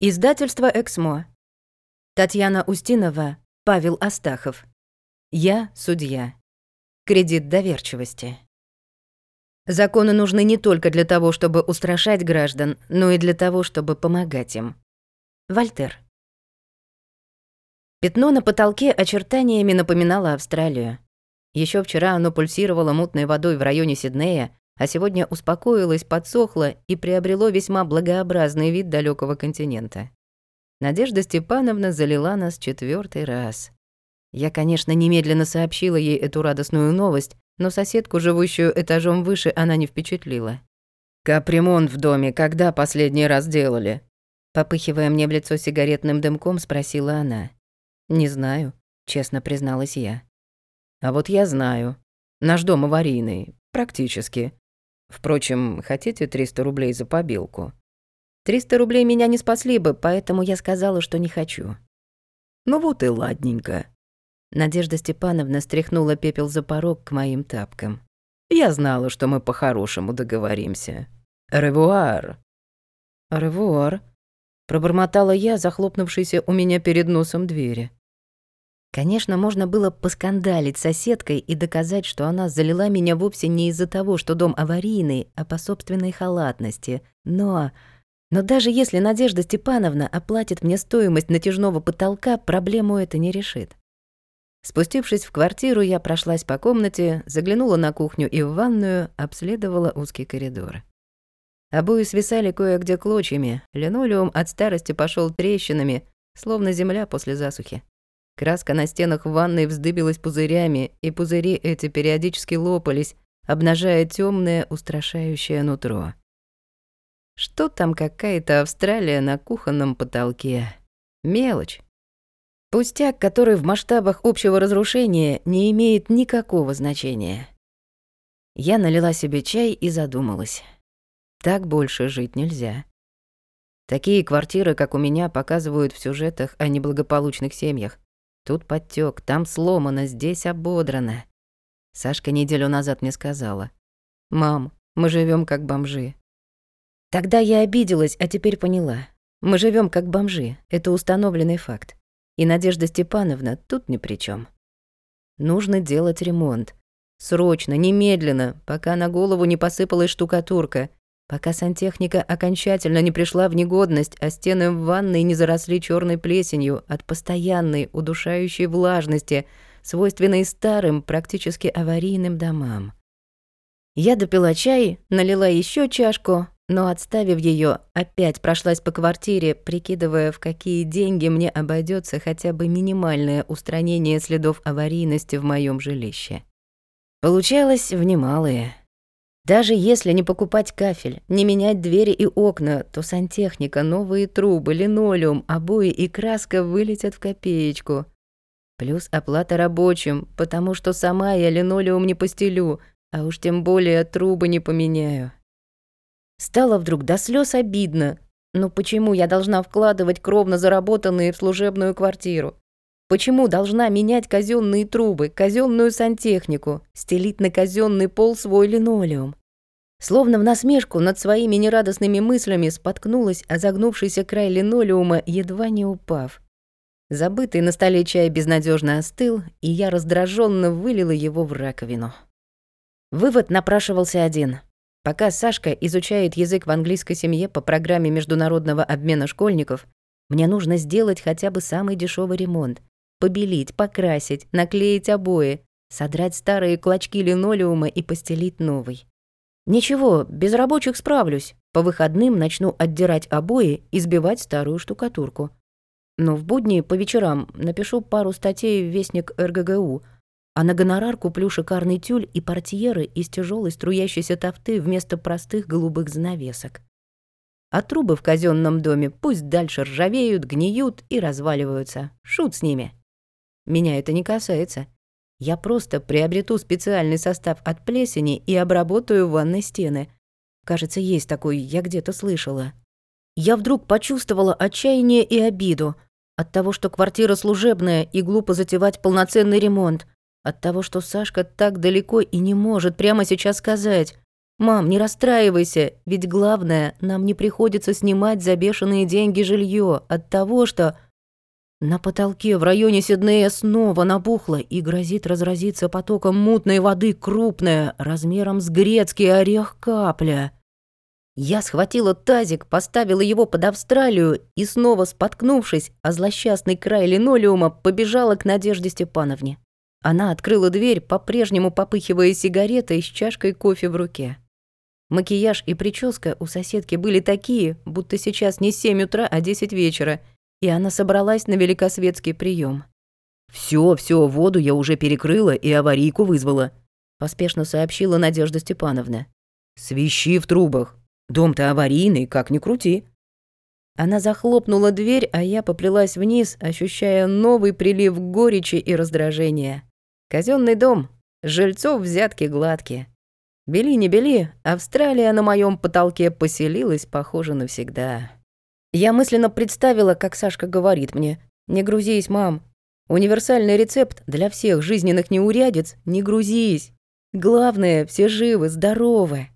Издательство «Эксмо». Татьяна Устинова, Павел Астахов. Я судья. Кредит доверчивости. Законы нужны не только для того, чтобы устрашать граждан, но и для того, чтобы помогать им. Вольтер. Пятно на потолке очертаниями напоминало Австралию. Еще вчера оно пульсировало мутной водой в районе Сиднея, а сегодня успокоилось, подсохло и приобрело весьма благообразный вид далекого континента. Надежда Степановна залила нас четвертый раз. Я, конечно, немедленно сообщила ей эту радостную новость, но соседку, живущую этажом выше, она не впечатлила. «Капремонт в доме когда последний раз делали?» Попыхивая мне в лицо сигаретным дымком, спросила она. «Не знаю», — честно призналась я. «А вот я знаю. Наш дом аварийный. Практически. Впрочем, хотите 300 рублей за побилку? 300 рублей меня не спасли бы, поэтому я сказала, что не хочу. Ну вот и ладненько. Надежда Степановна стряхнула пепел за порог к моим тапкам. Я знала, что мы по-хорошему договоримся. Ревуар. Ревуар. Пробормотала я, захлопнувшейся у меня перед носом двери. Конечно, можно было поскандалить соседкой и доказать, что она залила меня вовсе не из-за того, что дом аварийный, а по собственной халатности. Но... Но даже если Надежда Степановна оплатит мне стоимость натяжного потолка, проблему это не решит. Спустившись в квартиру, я прошлась по комнате, заглянула на кухню и в ванную, обследовала узкий коридор. Обои свисали кое-где клочьями, линолеум от старости пошел трещинами, словно земля после засухи. Краска на стенах ванной вздыбилась пузырями, и пузыри эти периодически лопались, обнажая темное, устрашающее нутро. Что там какая-то Австралия на кухонном потолке? Мелочь. Пустяк, который в масштабах общего разрушения не имеет никакого значения. Я налила себе чай и задумалась. Так больше жить нельзя. Такие квартиры, как у меня, показывают в сюжетах о неблагополучных семьях. Тут подтек, там сломано, здесь ободрано. Сашка неделю назад мне сказала. «Мам, мы живем как бомжи». Тогда я обиделась, а теперь поняла. Мы живем как бомжи, это установленный факт. И Надежда Степановна тут ни при чем. Нужно делать ремонт. Срочно, немедленно, пока на голову не посыпалась штукатурка, пока сантехника окончательно не пришла в негодность, а стены в ванной не заросли черной плесенью от постоянной удушающей влажности, свойственной старым, практически аварийным домам. Я допила чай, налила еще чашку, но, отставив ее, опять прошлась по квартире, прикидывая, в какие деньги мне обойдется хотя бы минимальное устранение следов аварийности в моем жилище. Получалось в немалые. Даже если не покупать кафель, не менять двери и окна, то сантехника, новые трубы, линолеум, обои и краска вылетят в копеечку. Плюс оплата рабочим, потому что сама я линолеум не постелю, а уж тем более трубы не поменяю. Стало вдруг до слез обидно. Но почему я должна вкладывать кровно заработанные в служебную квартиру? Почему должна менять казенные трубы, казенную сантехнику, стелить на казенный пол свой линолеум? Словно в насмешку над своими нерадостными мыслями споткнулась о загнувшийся край линолеума, едва не упав. Забытый на столе чай безнадежно остыл, и я раздраженно вылила его в раковину. Вывод напрашивался один. Пока Сашка изучает язык в английской семье по программе международного обмена школьников, мне нужно сделать хотя бы самый дешевый ремонт. Побелить, покрасить, наклеить обои, содрать старые клочки линолеума и постелить новый. Ничего, без рабочих справлюсь. По выходным начну отдирать обои и сбивать старую штукатурку. Но в будни по вечерам напишу пару статей в Вестник РГГУ, а на гонорар куплю шикарный тюль и портьеры из тяжелой струящейся тофты вместо простых голубых занавесок. А трубы в казенном доме пусть дальше ржавеют, гниют и разваливаются. Шут с ними. Меня это не касается. Я просто приобрету специальный состав от плесени и обработаю ванной стены. Кажется, есть такой, я где-то слышала. Я вдруг почувствовала отчаяние и обиду от того, что квартира служебная и глупо затевать полноценный ремонт, от того, что Сашка так далеко и не может прямо сейчас сказать Мам, не расстраивайся, ведь главное, нам не приходится снимать за бешеные деньги жилье от того, что... На потолке в районе Сиднея снова набухло и грозит разразиться потоком мутной воды крупная, размером с грецкий орех капля. Я схватила тазик, поставила его под Австралию и снова споткнувшись о злосчастный край линолеума, побежала к Надежде Степановне. Она открыла дверь, по-прежнему попыхивая сигаретой с чашкой кофе в руке. Макияж и прическа у соседки были такие, будто сейчас не 7 утра, а 10 вечера, и она собралась на великосветский прием. «Всё, всё, воду я уже перекрыла и аварийку вызвала», — поспешно сообщила Надежда Степановна. «Свищи в трубах, Дом-то аварийный, как ни крути». Она захлопнула дверь, а я поплелась вниз, ощущая новый прилив горечи и раздражения. Казенный дом, жильцов взятки гладкие. Бели не бели, Австралия на моем потолке поселилась, похоже, навсегда. Я мысленно представила, как Сашка говорит мне, «Не грузись, мам. Универсальный рецепт для всех жизненных неурядиц — не грузись. Главное, все живы, здоровы».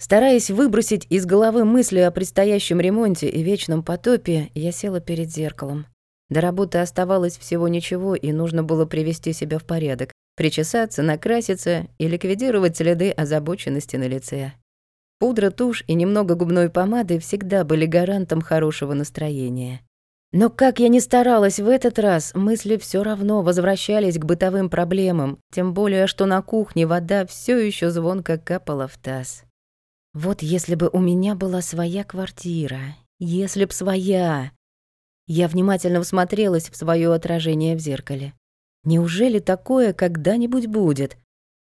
Стараясь выбросить из головы мысли о предстоящем ремонте и вечном потопе, я села перед зеркалом. До работы оставалось всего ничего, и нужно было привести себя в порядок, причесаться, накраситься и ликвидировать следы озабоченности на лице. Пудра, тушь и немного губной помады всегда были гарантом хорошего настроения. Но как я ни старалась в этот раз, мысли все равно возвращались к бытовым проблемам, тем более что на кухне вода все еще звонко капала в таз. Вот если бы у меня была своя квартира, если б своя. Я внимательно всмотрелась в свое отражение в зеркале. Неужели такое когда-нибудь будет?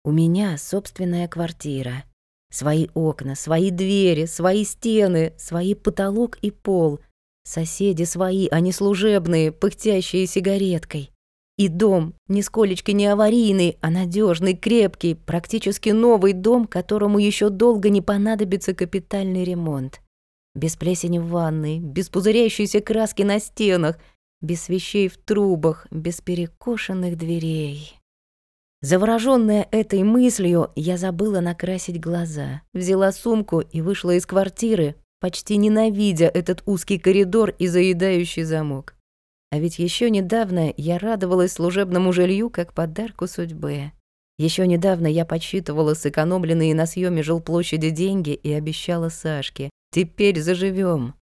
У меня собственная квартира. Свои окна, свои двери, свои стены, свои потолок и пол. Соседи свои, а не служебные, пыхтящие сигареткой. И дом, нисколечки не аварийный, а надежный, крепкий, практически новый дом, которому еще долго не понадобится капитальный ремонт. Без плесени в ванной, без пузыряющейся краски на стенах, без вещей в трубах, без перекошенных дверей. Заворожённая этой мыслью, я забыла накрасить глаза, взяла сумку и вышла из квартиры, почти ненавидя этот узкий коридор и заедающий замок. А ведь еще недавно я радовалась служебному жилью как подарку судьбы. Еще недавно я подсчитывала сэкономленные на съеме жилплощади деньги и обещала Сашке. Теперь заживем.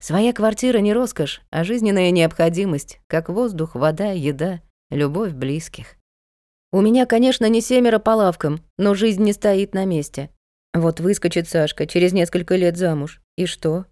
Своя квартира не роскошь, а жизненная необходимость, как воздух, вода, еда, любовь близких. У меня, конечно, не семеро по лавкам, но жизнь не стоит на месте. Вот выскочит Сашка через несколько лет замуж. И что?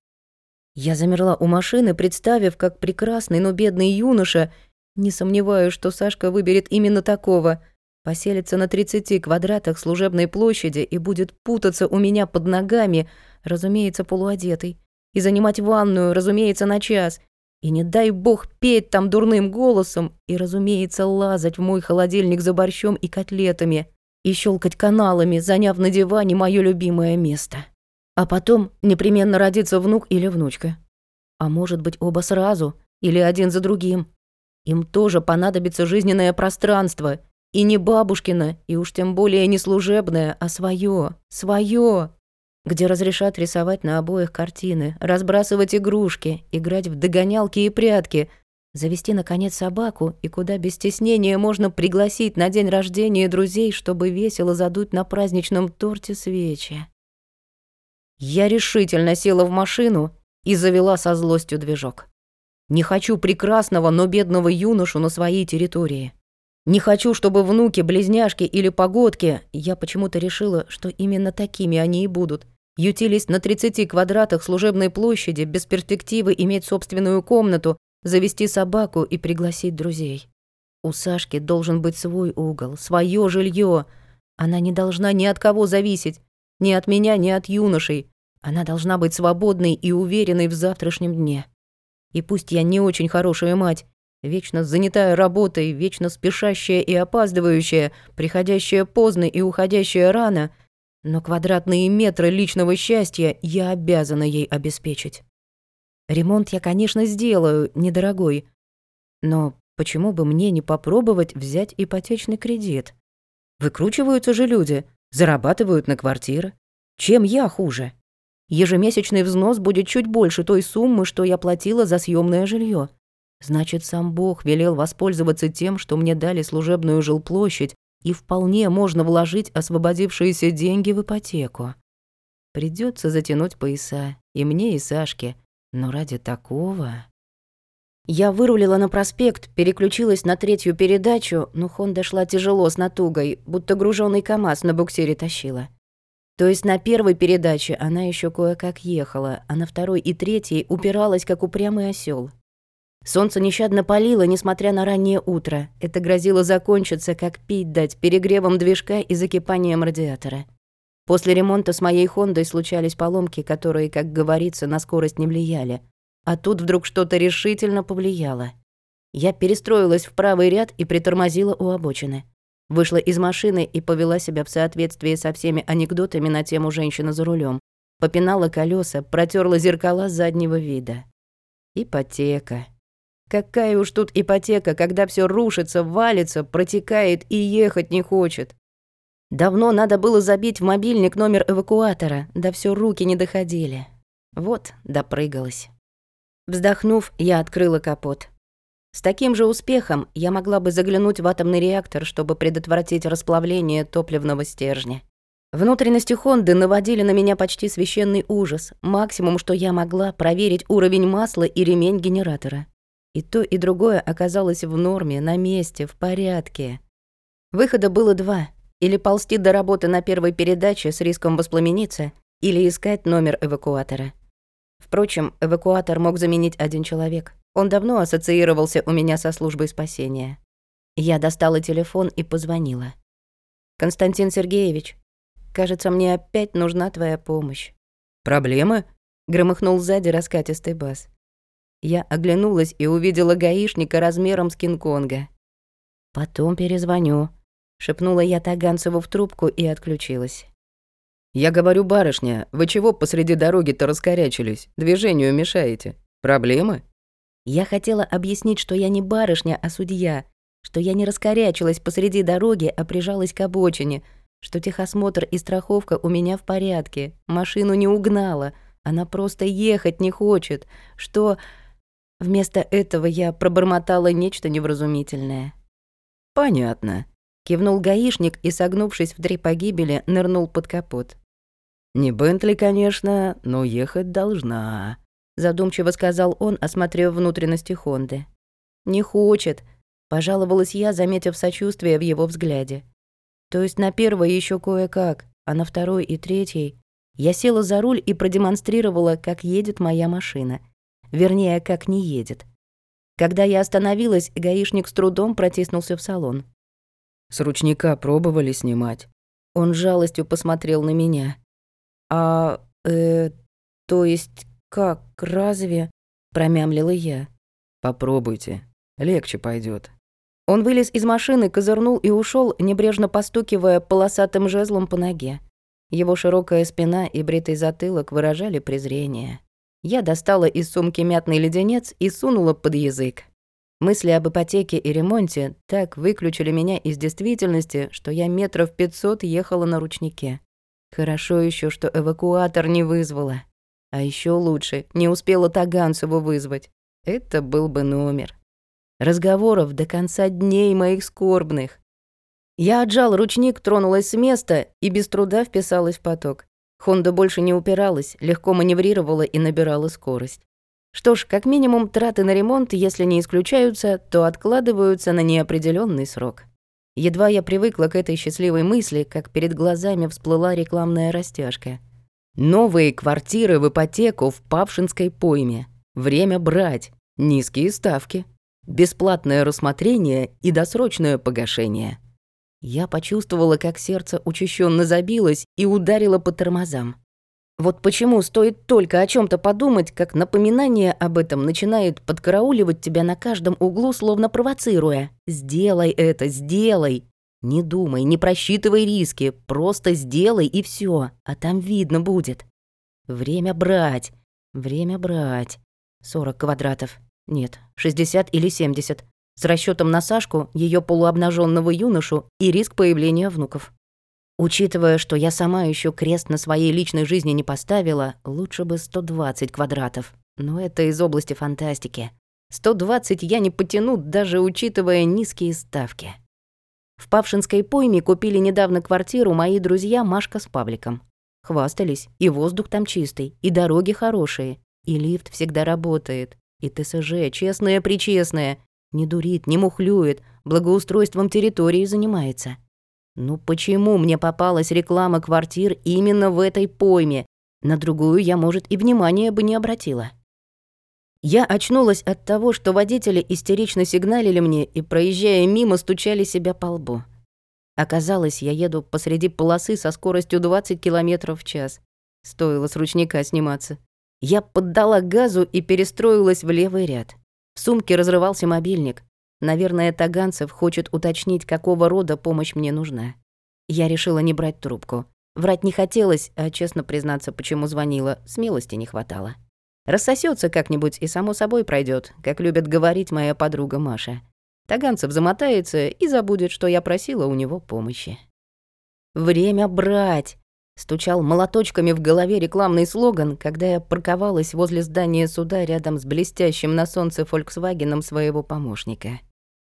Я замерла у машины, представив, как прекрасный, но бедный юноша, не сомневаюсь, что Сашка выберет именно такого, поселится на 30 квадратах служебной площади и будет путаться у меня под ногами, разумеется, полуодетый, и занимать ванную, разумеется, на час, и не дай бог петь там дурным голосом, и, разумеется, лазать в мой холодильник за борщом и котлетами, и щелкать каналами, заняв на диване мое любимое место. А потом непременно родится внук или внучка. А может быть, оба сразу, или один за другим. Им тоже понадобится жизненное пространство, и не бабушкино, и уж тем более не служебное, а свое, свое, где разрешат рисовать на обоих картины, разбрасывать игрушки, играть в догонялки и прятки, завести, наконец, собаку, и куда без стеснения можно пригласить на день рождения друзей, чтобы весело задуть на праздничном торте свечи. Я решительно села в машину и завела со злостью движок. Не хочу прекрасного, но бедного юношу на своей территории. Не хочу, чтобы внуки, близняшки или погодки, я почему-то решила, что именно такими они и будут, ютились на 30 квадратах служебной площади без перспективы иметь собственную комнату, завести собаку и пригласить друзей. У Сашки должен быть свой угол, свое жилье. Она не должна ни от кого зависеть, ни от меня, ни от юношей. Она должна быть свободной и уверенной в завтрашнем дне. И пусть я не очень хорошая мать, вечно занятая работой, вечно спешащая и опаздывающая, приходящая поздно и уходящая рано, но квадратные метры личного счастья я обязана ей обеспечить. Ремонт я, конечно, сделаю, недорогой, но почему бы мне не попробовать взять ипотечный кредит? Выкручиваются же люди, зарабатывают на квартиры. Чем я хуже? Ежемесячный взнос будет чуть больше той суммы, что я платила за съемное жилье. Значит, сам Бог велел воспользоваться тем, что мне дали служебную жилплощадь, и вполне можно вложить освободившиеся деньги в ипотеку. Придется затянуть пояса, и мне, и Сашке. Но ради такого... Я вырулила на проспект, переключилась на третью передачу, но Хонда шла тяжело с натугой, будто груженный КАМАЗ на буксире тащила. То есть на первой передаче она еще кое-как ехала, а на второй и третьей упиралась, как упрямый осел. Солнце нещадно палило, несмотря на раннее утро. Это грозило закончиться, как пить дать, перегревом движка и закипанием радиатора. После ремонта с моей «Хондой» случались поломки, которые, как говорится, на скорость не влияли. А тут вдруг что-то решительно повлияло. Я перестроилась в правый ряд и притормозила у обочины. Вышла из машины и повела себя в соответствии со всеми анекдотами на тему «женщина за рулем. Попинала колеса, протерла зеркала заднего вида. Ипотека. Какая уж тут ипотека, когда все рушится, валится, протекает и ехать не хочет. Давно надо было забить в мобильник номер эвакуатора, да все руки не доходили. Вот, допрыгалась. Вздохнув, я открыла капот. С таким же успехом я могла бы заглянуть в атомный реактор, чтобы предотвратить расплавление топливного стержня. Внутренности Хонды наводили на меня почти священный ужас. Максимум, что я могла, проверить уровень масла и ремень генератора. И то, и другое оказалось в норме, на месте, в порядке. Выхода было два. Или ползти до работы на первой передаче с риском воспламениться, или искать номер эвакуатора. Впрочем, эвакуатор мог заменить один человек. Он давно ассоциировался у меня со службой спасения. Я достала телефон и позвонила. «Константин Сергеевич, кажется, мне опять нужна твоя помощь». «Проблемы?» — громыхнул сзади раскатистый бас. Я оглянулась и увидела гаишника размером с Кинг-Конга. «Потом перезвоню», — шепнула я Таганцеву в трубку и отключилась. «Я говорю, барышня, вы чего посреди дороги-то раскорячились? Движению мешаете. Проблемы?» Я хотела объяснить, что я не барышня, а судья, что я не раскорячилась посреди дороги, а прижалась к обочине, что техосмотр и страховка у меня в порядке, машину не угнала, она просто ехать не хочет, что... Вместо этого я пробормотала нечто невразумительное. «Понятно», — кивнул гаишник и, согнувшись в три погибели, нырнул под капот. «Не Бентли, конечно, но ехать должна», — задумчиво сказал он, осмотрев внутренности Хонды. «Не хочет», — пожаловалась я, заметив сочувствие в его взгляде. «То есть на первой еще кое-как, а на второй и третьей...» Я села за руль и продемонстрировала, как едет моя машина — Вернее, как не едет. Когда я остановилась, гаишник с трудом протиснулся в салон. «С ручника пробовали снимать?» Он жалостью посмотрел на меня. «А, э, то есть как, разве?» Промямлила я. «Попробуйте, легче пойдет. Он вылез из машины, козырнул и ушел, небрежно постукивая полосатым жезлом по ноге. Его широкая спина и бритый затылок выражали презрение. Я достала из сумки мятный леденец и сунула под язык. Мысли об ипотеке и ремонте так выключили меня из действительности, что я метров пятьсот ехала на ручнике. Хорошо еще, что эвакуатор не вызвала. А еще лучше, не успела Таганцеву вызвать. Это был бы номер. Разговоров до конца дней моих скорбных. Я отжал ручник, тронулась с места и без труда вписалась в поток. Хонда больше не упиралась, легко маневрировала и набирала скорость. Что ж, как минимум, траты на ремонт, если не исключаются, то откладываются на неопределенный срок. Едва я привыкла к этой счастливой мысли, как перед глазами всплыла рекламная растяжка. Новые квартиры в ипотеку в Павшинской пойме. Время брать. Низкие ставки. Бесплатное рассмотрение и досрочное погашение. Я почувствовала, как сердце учащенно забилось и ударило по тормозам. Вот почему стоит только о чем то подумать, как напоминание об этом начинает подкарауливать тебя на каждом углу, словно провоцируя. «Сделай это, сделай!» Не думай, не просчитывай риски, просто сделай и все, а там видно будет. Время брать, время брать. 40 квадратов. Нет, 60 или 70 с расчетом на Сашку, ее полуобнаженного юношу и риск появления внуков. Учитывая, что я сама еще крест на своей личной жизни не поставила, лучше бы 120 квадратов. Но это из области фантастики. 120 я не потяну, даже учитывая низкие ставки. В Павшинской пойме купили недавно квартиру мои друзья Машка с Павликом. Хвастались, и воздух там чистый, и дороги хорошие, и лифт всегда работает, и ТСЖ честная-причестная, не дурит, не мухлюет, благоустройством территории занимается. Ну почему мне попалась реклама квартир именно в этой пойме? На другую я, может, и внимания бы не обратила. Я очнулась от того, что водители истерично сигналили мне и, проезжая мимо, стучали себя по лбу. Оказалось, я еду посреди полосы со скоростью 20 км в час. Стоило с ручника сниматься. Я поддала газу и перестроилась в левый ряд. В сумке разрывался мобильник. Наверное, Таганцев хочет уточнить, какого рода помощь мне нужна. Я решила не брать трубку. Врать не хотелось, а честно признаться, почему звонила, смелости не хватало. Рассосется как-нибудь и само собой пройдет, как любит говорить моя подруга Маша. Таганцев замотается и забудет, что я просила у него помощи. «Время брать!» — стучал молоточками в голове рекламный слоган, когда я парковалась возле здания суда рядом с блестящим на солнце «Фольксвагеном» своего помощника.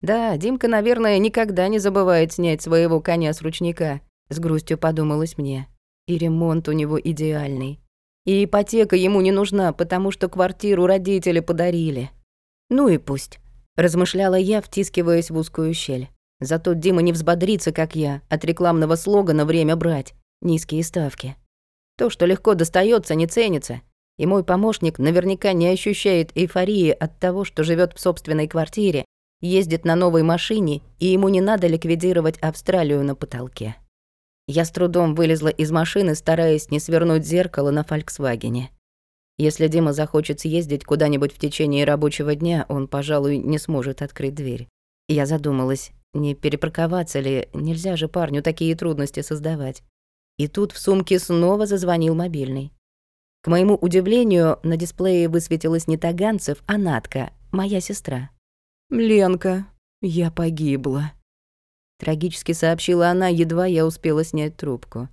Да, Димка, наверное, никогда не забывает снять своего коня с ручника, с грустью подумалось мне. И ремонт у него идеальный. И ипотека ему не нужна, потому что квартиру родители подарили. Ну и пусть. Размышляла я, втискиваясь в узкую щель. Зато Дима не взбодрится, как я, от рекламного слогана «Время брать». Низкие ставки. То, что легко достается, не ценится. И мой помощник наверняка не ощущает эйфории от того, что живет в собственной квартире, ездит на новой машине, и ему не надо ликвидировать Австралию на потолке. Я с трудом вылезла из машины, стараясь не свернуть зеркало на «Фольксвагене». Если Дима захочет съездить куда-нибудь в течение рабочего дня, он, пожалуй, не сможет открыть дверь. Я задумалась, не перепарковаться ли, нельзя же парню такие трудности создавать. И тут в сумке снова зазвонил мобильный. К моему удивлению, на дисплее высветилась не Таганцев, а Натка, моя сестра. «Ленка, я погибла», — трагически сообщила она, едва я успела снять трубку.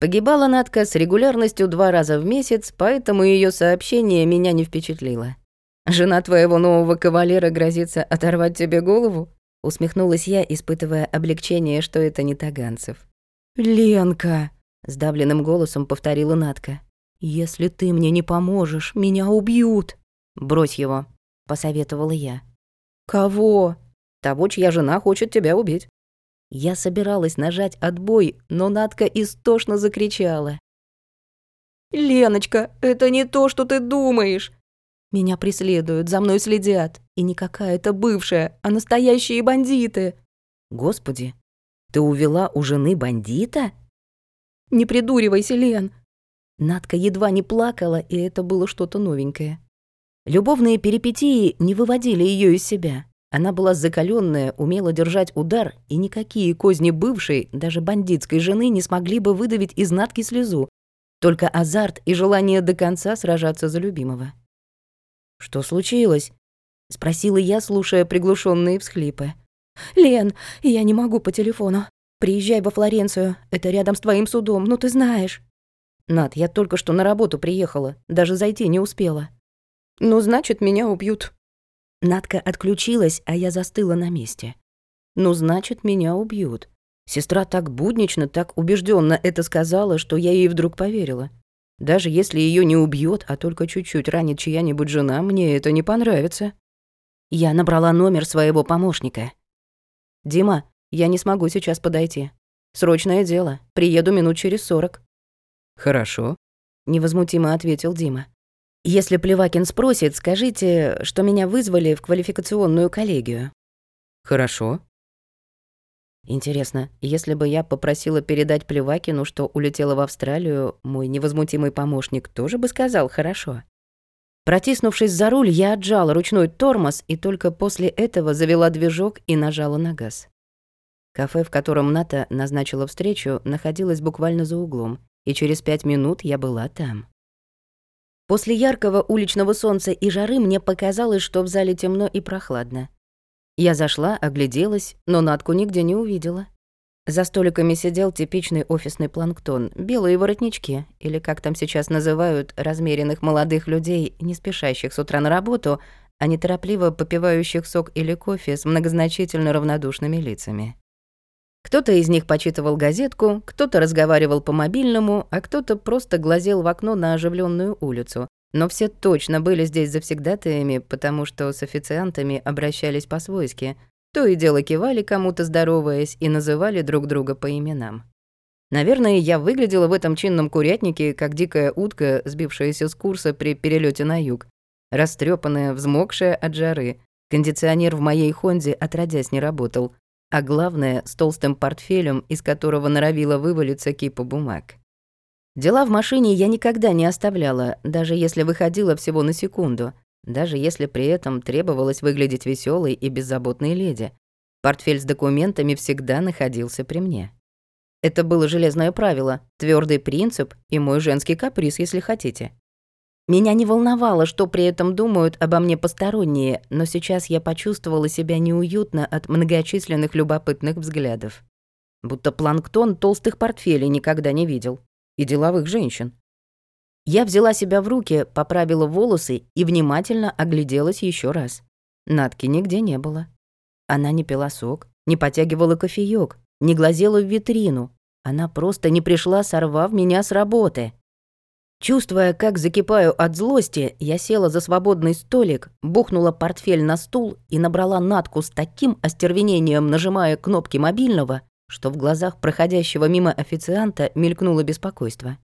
Погибала Натка с регулярностью два раза в месяц, поэтому ее сообщение меня не впечатлило. «Жена твоего нового кавалера грозится оторвать тебе голову?» Усмехнулась я, испытывая облегчение, что это не Таганцев. «Ленка!» — сдавленным голосом повторила Натка. «Если ты мне не поможешь, меня убьют!» «Брось его», — посоветовала я. «Кого?» «Того, чья жена хочет тебя убить». Я собиралась нажать отбой, но Надка истошно закричала. «Леночка, это не то, что ты думаешь!» Меня преследуют, за мной следят. И не какая-то бывшая, а настоящие бандиты. Господи, ты увела у жены бандита? Не придуривайся, Лен. Надка едва не плакала, и это было что-то новенькое. Любовные перипетии не выводили ее из себя. Она была закаленная, умела держать удар, и никакие козни бывшей, даже бандитской жены, не смогли бы выдавить из натки слезу. Только азарт и желание до конца сражаться за любимого. «Что случилось?» — спросила я, слушая приглушенные всхлипы. «Лен, я не могу по телефону. Приезжай во Флоренцию, это рядом с твоим судом, ну ты знаешь». «Над, я только что на работу приехала, даже зайти не успела». «Ну, значит, меня убьют», Надка отключилась, а я застыла на месте. Ну, значит, меня убьют. Сестра так буднично, так убежденно это сказала, что я ей вдруг поверила. Даже если ее не убьет, а только чуть-чуть ранит чья-нибудь жена, мне это не понравится. Я набрала номер своего помощника. «Дима, я не смогу сейчас подойти. Срочное дело. Приеду минут через сорок». «Хорошо», — невозмутимо ответил Дима. Если Плевакин спросит, скажите, что меня вызвали в квалификационную коллегию. Хорошо. Интересно, если бы я попросила передать Плевакину, что улетела в Австралию, мой невозмутимый помощник тоже бы сказал «хорошо». Протиснувшись за руль, я отжала ручной тормоз и только после этого завела движок и нажала на газ. Кафе, в котором Ната назначила встречу, находилось буквально за углом, и через пять минут я была там. После яркого уличного солнца и жары мне показалось, что в зале темно и прохладно. Я зашла, огляделась, но Натку нигде не увидела. За столиками сидел типичный офисный планктон, белые воротнички, или как там сейчас называют, размеренных молодых людей, не спешащих с утра на работу, а неторопливо попивающих сок или кофе с многозначительно равнодушными лицами. Кто-то из них почитывал газетку, кто-то разговаривал по мобильному, а кто-то просто глазел в окно на оживленную улицу. Но все точно были здесь завсегдатаями, потому что с официантами обращались по-свойски. То и дело кивали кому-то здороваясь и называли друг друга по именам. Наверное, я выглядела в этом чинном курятнике, как дикая утка, сбившаяся с курса при перелете на юг. Растрёпанная, взмокшая от жары. Кондиционер в моей «Хонде» отродясь не работал а главное, с толстым портфелем, из которого норовила вывалиться кипа бумаг. Дела в машине я никогда не оставляла, даже если выходила всего на секунду, даже если при этом требовалось выглядеть веселой и беззаботной леди. Портфель с документами всегда находился при мне. Это было железное правило, твердый принцип и мой женский каприз, если хотите. Меня не волновало, что при этом думают обо мне посторонние, но сейчас я почувствовала себя неуютно от многочисленных любопытных взглядов. Будто планктон толстых портфелей никогда не видел. И деловых женщин. Я взяла себя в руки, поправила волосы и внимательно огляделась еще раз. Надки нигде не было. Она не пила сок, не потягивала кофеёк, не глазела в витрину. Она просто не пришла, сорвав меня с работы. Чувствуя, как закипаю от злости, я села за свободный столик, бухнула портфель на стул и набрала Натку с таким остервенением, нажимая кнопки мобильного, что в глазах проходящего мимо официанта мелькнуло беспокойство.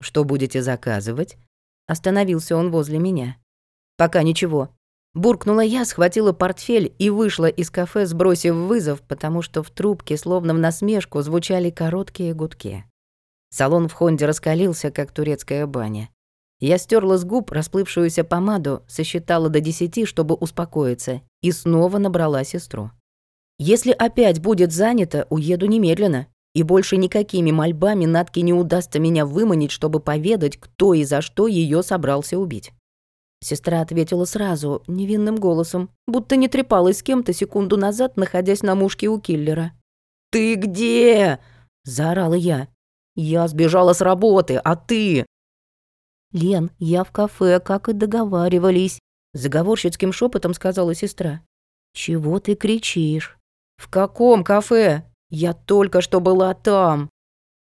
«Что будете заказывать?» Остановился он возле меня. «Пока ничего». Буркнула я, схватила портфель и вышла из кафе, сбросив вызов, потому что в трубке, словно в насмешку, звучали короткие гудки. Салон в Хонде раскалился, как турецкая баня. Я стерла с губ расплывшуюся помаду, сосчитала до десяти, чтобы успокоиться, и снова набрала сестру. «Если опять будет занято, уеду немедленно, и больше никакими мольбами Натке не удастся меня выманить, чтобы поведать, кто и за что ее собрался убить». Сестра ответила сразу, невинным голосом, будто не трепалась с кем-то секунду назад, находясь на мушке у киллера. «Ты где?» – заорала я. Я сбежала с работы, а ты...» «Лен, я в кафе, как и договаривались», — заговорщицким шепотом сказала сестра. «Чего ты кричишь?» «В каком кафе? Я только что была там».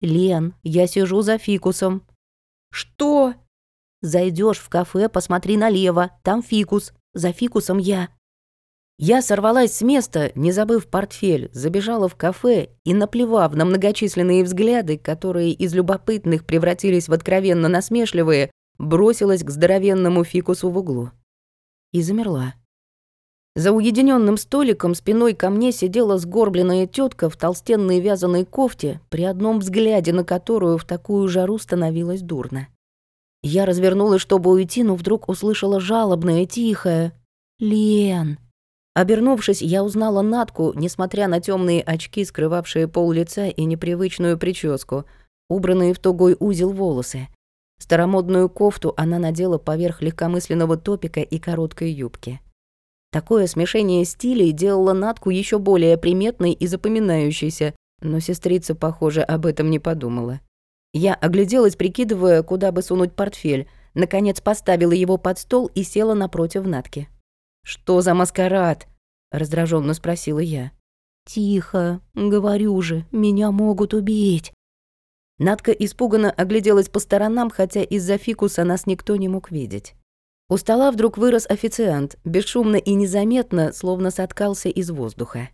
«Лен, я сижу за фикусом». «Что?» Зайдешь в кафе, посмотри налево, там фикус. За фикусом я». Я сорвалась с места, не забыв портфель, забежала в кафе и, наплевав на многочисленные взгляды, которые из любопытных превратились в откровенно насмешливые, бросилась к здоровенному фикусу в углу. И замерла. За уединенным столиком спиной ко мне сидела сгорбленная тетка в толстенной вязаной кофте, при одном взгляде на которую в такую жару становилось дурно. Я развернулась, чтобы уйти, но вдруг услышала жалобное, тихое «Лен». Обернувшись, я узнала Натку, несмотря на темные очки, скрывавшие пол лица и непривычную прическу, убранные в тугой узел волосы. Старомодную кофту она надела поверх легкомысленного топика и короткой юбки. Такое смешение стилей делало Натку еще более приметной и запоминающейся, но сестрица, похоже, об этом не подумала. Я огляделась, прикидывая, куда бы сунуть портфель, наконец поставила его под стол и села напротив Натки. «Что за маскарад?» — раздраженно спросила я. «Тихо, говорю же, меня могут убить». Надка испуганно огляделась по сторонам, хотя из-за фикуса нас никто не мог видеть. У стола вдруг вырос официант, бесшумно и незаметно, словно соткался из воздуха.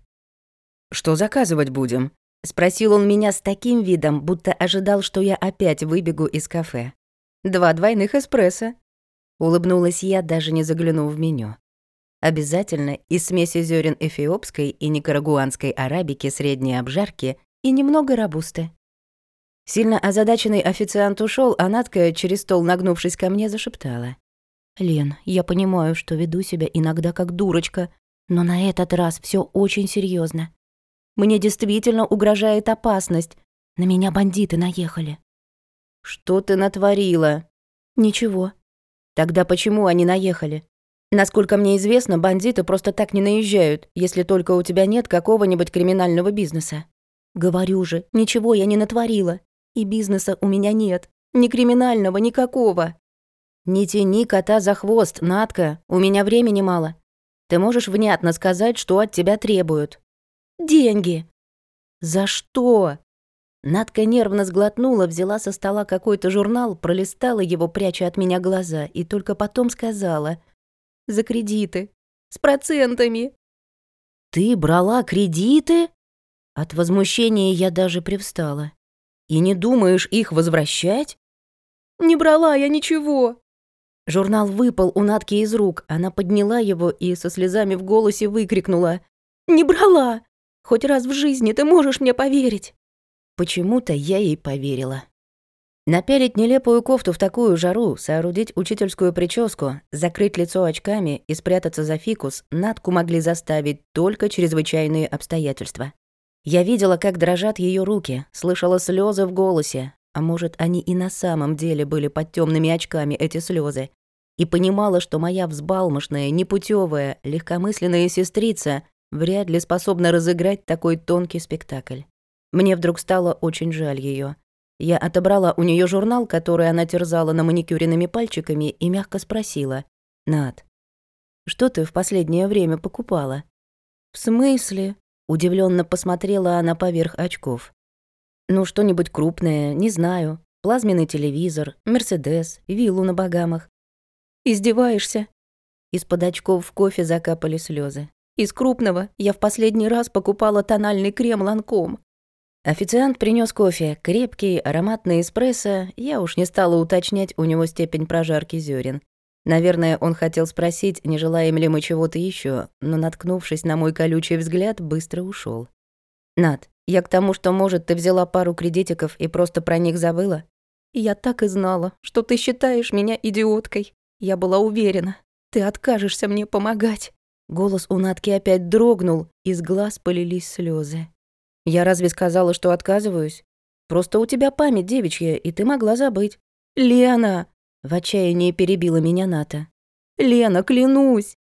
«Что заказывать будем?» — спросил он меня с таким видом, будто ожидал, что я опять выбегу из кафе. «Два двойных эспрессо», — улыбнулась я, даже не заглянув в меню. Обязательно из смеси зерен эфиопской и никарагуанской арабики средней обжарки и немного рабусты. Сильно озадаченный официант ушел, а Натка, через стол нагнувшись ко мне, зашептала. «Лен, я понимаю, что веду себя иногда как дурочка, но на этот раз все очень серьезно. Мне действительно угрожает опасность. На меня бандиты наехали». «Что ты натворила?» «Ничего». «Тогда почему они наехали? Насколько мне известно, бандиты просто так не наезжают, если только у тебя нет какого-нибудь криминального бизнеса. Говорю же, ничего я не натворила. И бизнеса у меня нет. Ни криминального, никакого. Не тяни кота за хвост, Натка, у меня времени мало. Ты можешь внятно сказать, что от тебя требуют. Деньги. За что? Надка нервно сглотнула, взяла со стола какой-то журнал, пролистала его, пряча от меня глаза, и только потом сказала. «За кредиты. С процентами». «Ты брала кредиты?» От возмущения я даже привстала. «И не думаешь их возвращать?» «Не брала я ничего». Журнал выпал у Натки из рук. Она подняла его и со слезами в голосе выкрикнула. «Не брала! Хоть раз в жизни ты можешь мне поверить!» Почему-то я ей поверила. Напялить нелепую кофту в такую жару, соорудить учительскую прическу, закрыть лицо очками и спрятаться за фикус Натку могли заставить только чрезвычайные обстоятельства. Я видела, как дрожат ее руки, слышала слезы в голосе, а может, они и на самом деле были под темными очками, эти слезы, и понимала, что моя взбалмошная, непутевая, легкомысленная сестрица вряд ли способна разыграть такой тонкий спектакль. Мне вдруг стало очень жаль ее. Я отобрала у нее журнал, который она терзала на маникюренными пальчиками, и мягко спросила. «Над, что ты в последнее время покупала?» «В смысле?» Удивленно посмотрела она поверх очков. «Ну, что-нибудь крупное, не знаю. Плазменный телевизор, Мерседес, виллу на Багамах». «Издеваешься?» Из-под очков в кофе закапали слезы. «Из крупного я в последний раз покупала тональный крем Ланком. Официант принес кофе, крепкий, ароматный эспрессо. Я уж не стала уточнять у него степень прожарки зерен. Наверное, он хотел спросить, не желаем ли мы чего-то еще, но, наткнувшись на мой колючий взгляд, быстро ушел. «Над, я к тому, что, может, ты взяла пару кредитиков и просто про них забыла?» «Я так и знала, что ты считаешь меня идиоткой. Я была уверена, ты откажешься мне помогать». Голос у Натки опять дрогнул, из глаз полились слезы. «Я разве сказала, что отказываюсь? Просто у тебя память девичья, и ты могла забыть». «Лена!» В отчаянии перебила меня Ната. «Лена, клянусь!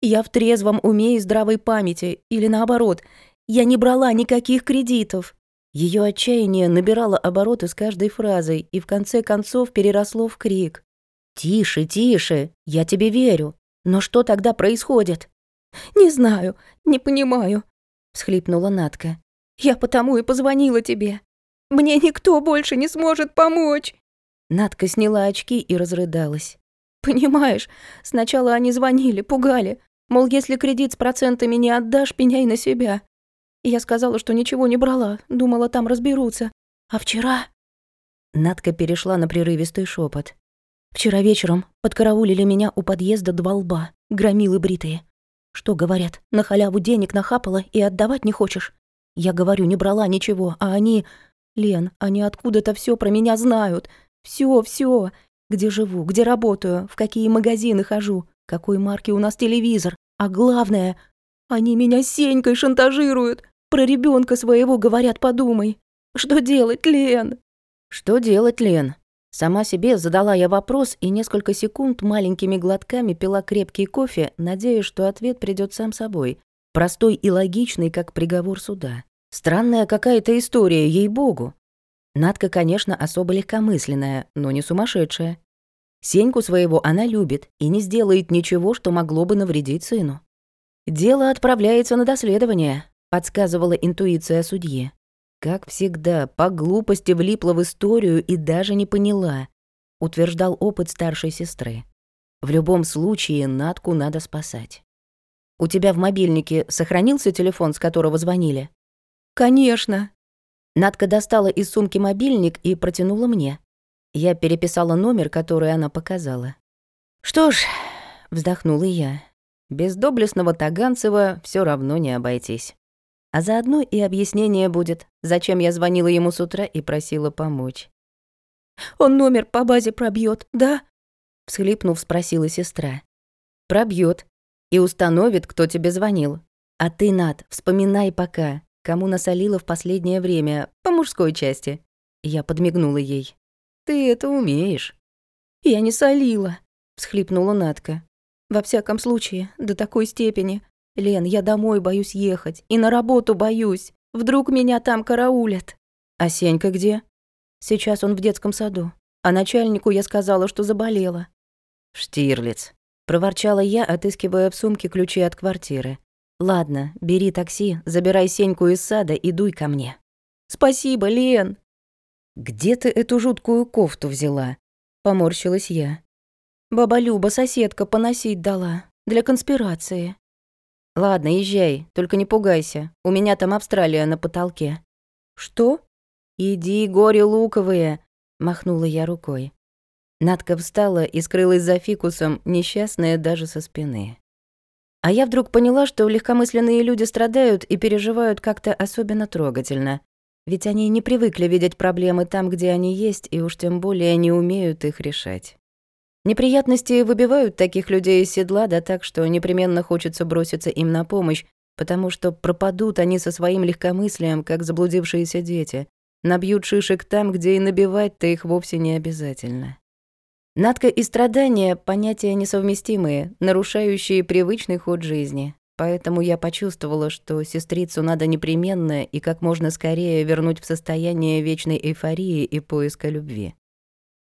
Я в трезвом уме и здравой памяти, или наоборот, я не брала никаких кредитов». Ее отчаяние набирало обороты с каждой фразой и в конце концов переросло в крик. «Тише, тише, я тебе верю. Но что тогда происходит?» «Не знаю, не понимаю», — всхлипнула Натка. «Я потому и позвонила тебе. Мне никто больше не сможет помочь». Надка сняла очки и разрыдалась. «Понимаешь, сначала они звонили, пугали. Мол, если кредит с процентами не отдашь, пеняй на себя. Я сказала, что ничего не брала, думала, там разберутся. А вчера...» Надка перешла на прерывистый шепот. «Вчера вечером подкараулили меня у подъезда два лба, громилы бритые. Что говорят, на халяву денег нахапала и отдавать не хочешь? Я говорю, не брала ничего, а они... Лен, они откуда-то все про меня знают. Все, все. Где живу, где работаю, в какие магазины хожу, какой марки у нас телевизор. А главное, они меня Сенькой шантажируют. Про ребенка своего говорят, подумай. Что делать, Лен? Что делать, Лен? Сама себе задала я вопрос и несколько секунд маленькими глотками пила крепкий кофе, надеясь, что ответ придет сам собой. Простой и логичный, как приговор суда. Странная какая-то история, ей-богу. Надка, конечно, особо легкомысленная, но не сумасшедшая. Сеньку своего она любит и не сделает ничего, что могло бы навредить сыну. «Дело отправляется на доследование», — подсказывала интуиция судьи. Как всегда, по глупости влипла в историю и даже не поняла, утверждал опыт старшей сестры. В любом случае, Натку надо спасать. «У тебя в мобильнике сохранился телефон, с которого звонили?» «Конечно», Надка достала из сумки мобильник и протянула мне. Я переписала номер, который она показала. «Что ж», — вздохнула я, — «без доблестного Таганцева все равно не обойтись». А заодно и объяснение будет, зачем я звонила ему с утра и просила помочь. «Он номер по базе пробьет, да?» — всхлипнув, спросила сестра. Пробьет и установит, кто тебе звонил. А ты, Над, вспоминай пока, кому насолила в последнее время, по мужской части. Я подмигнула ей. «Ты это умеешь». «Я не солила», — всхлипнула Натка. «Во всяком случае, до такой степени. Лен, я домой боюсь ехать, и на работу боюсь. Вдруг меня там караулят. А Сенька где? Сейчас он в детском саду. А начальнику я сказала, что заболела. Штирлиц. Проворчала я, отыскивая в сумке ключи от квартиры. «Ладно, бери такси, забирай Сеньку из сада и дуй ко мне». «Спасибо, Лен!» «Где ты эту жуткую кофту взяла?» Поморщилась я. «Баба Люба, соседка, поносить дала. Для конспирации». «Ладно, езжай, только не пугайся. У меня там Австралия на потолке». «Что?» «Иди, горе луковые!» — махнула я рукой. Надка встала и скрылась за фикусом, несчастная даже со спины. А я вдруг поняла, что легкомысленные люди страдают и переживают как-то особенно трогательно. Ведь они не привыкли видеть проблемы там, где они есть, и уж тем более не умеют их решать. Неприятности выбивают таких людей из седла, да так, что непременно хочется броситься им на помощь, потому что пропадут они со своим легкомыслием, как заблудившиеся дети, набьют шишек там, где и набивать-то их вовсе не обязательно. Надка и страдания — понятия несовместимые, нарушающие привычный ход жизни. Поэтому я почувствовала, что сестрицу надо непременно и как можно скорее вернуть в состояние вечной эйфории и поиска любви.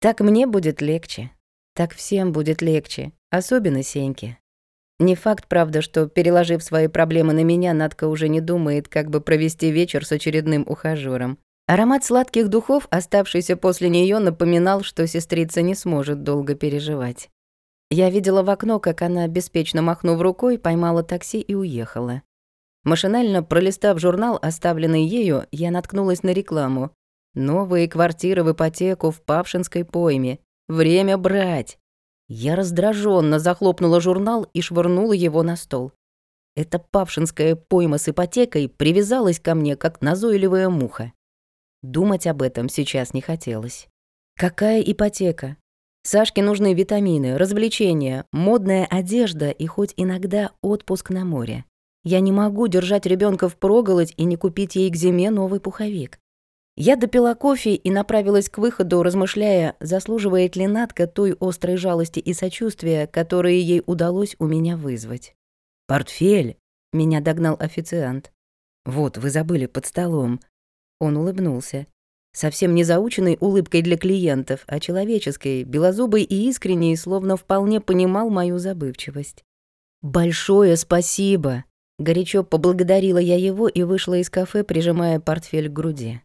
Так мне будет легче. Так всем будет легче, особенно Сеньке. Не факт, правда, что, переложив свои проблемы на меня, Надка уже не думает, как бы провести вечер с очередным ухажёром. Аромат сладких духов, оставшийся после нее, напоминал, что сестрица не сможет долго переживать. Я видела в окно, как она, беспечно махнув рукой, поймала такси и уехала. Машинально пролистав журнал, оставленный ею, я наткнулась на рекламу. «Новые квартиры в ипотеку в Павшинской пойме. Время брать!» Я раздраженно захлопнула журнал и швырнула его на стол. Эта павшинская пойма с ипотекой привязалась ко мне, как назойливая муха. Думать об этом сейчас не хотелось. Какая ипотека? Сашке нужны витамины, развлечения, модная одежда и хоть иногда отпуск на море. Я не могу держать ребенка в проголодь и не купить ей к зиме новый пуховик. Я допила кофе и направилась к выходу, размышляя, заслуживает ли Натка той острой жалости и сочувствия, которые ей удалось у меня вызвать. «Портфель!» — меня догнал официант. «Вот, вы забыли под столом. Он улыбнулся. Совсем не заученной улыбкой для клиентов, а человеческой, белозубой и искренней, словно вполне понимал мою забывчивость. «Большое спасибо!» Горячо поблагодарила я его и вышла из кафе, прижимая портфель к груди.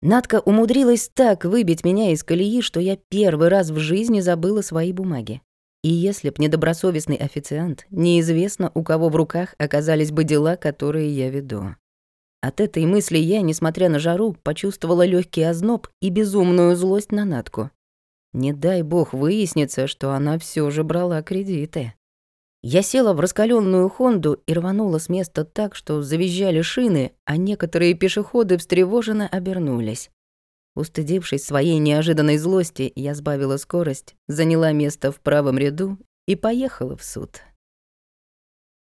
Надка умудрилась так выбить меня из колеи, что я первый раз в жизни забыла свои бумаги. И если б недобросовестный официант, неизвестно, у кого в руках оказались бы дела, которые я веду. От этой мысли я, несмотря на жару, почувствовала легкий озноб и безумную злость на Натку. Не дай бог выяснится, что она все же брала кредиты. Я села в раскаленную Хонду и рванула с места так, что завизжали шины, а некоторые пешеходы встревоженно обернулись. Устыдившись своей неожиданной злости, я сбавила скорость, заняла место в правом ряду и поехала в суд.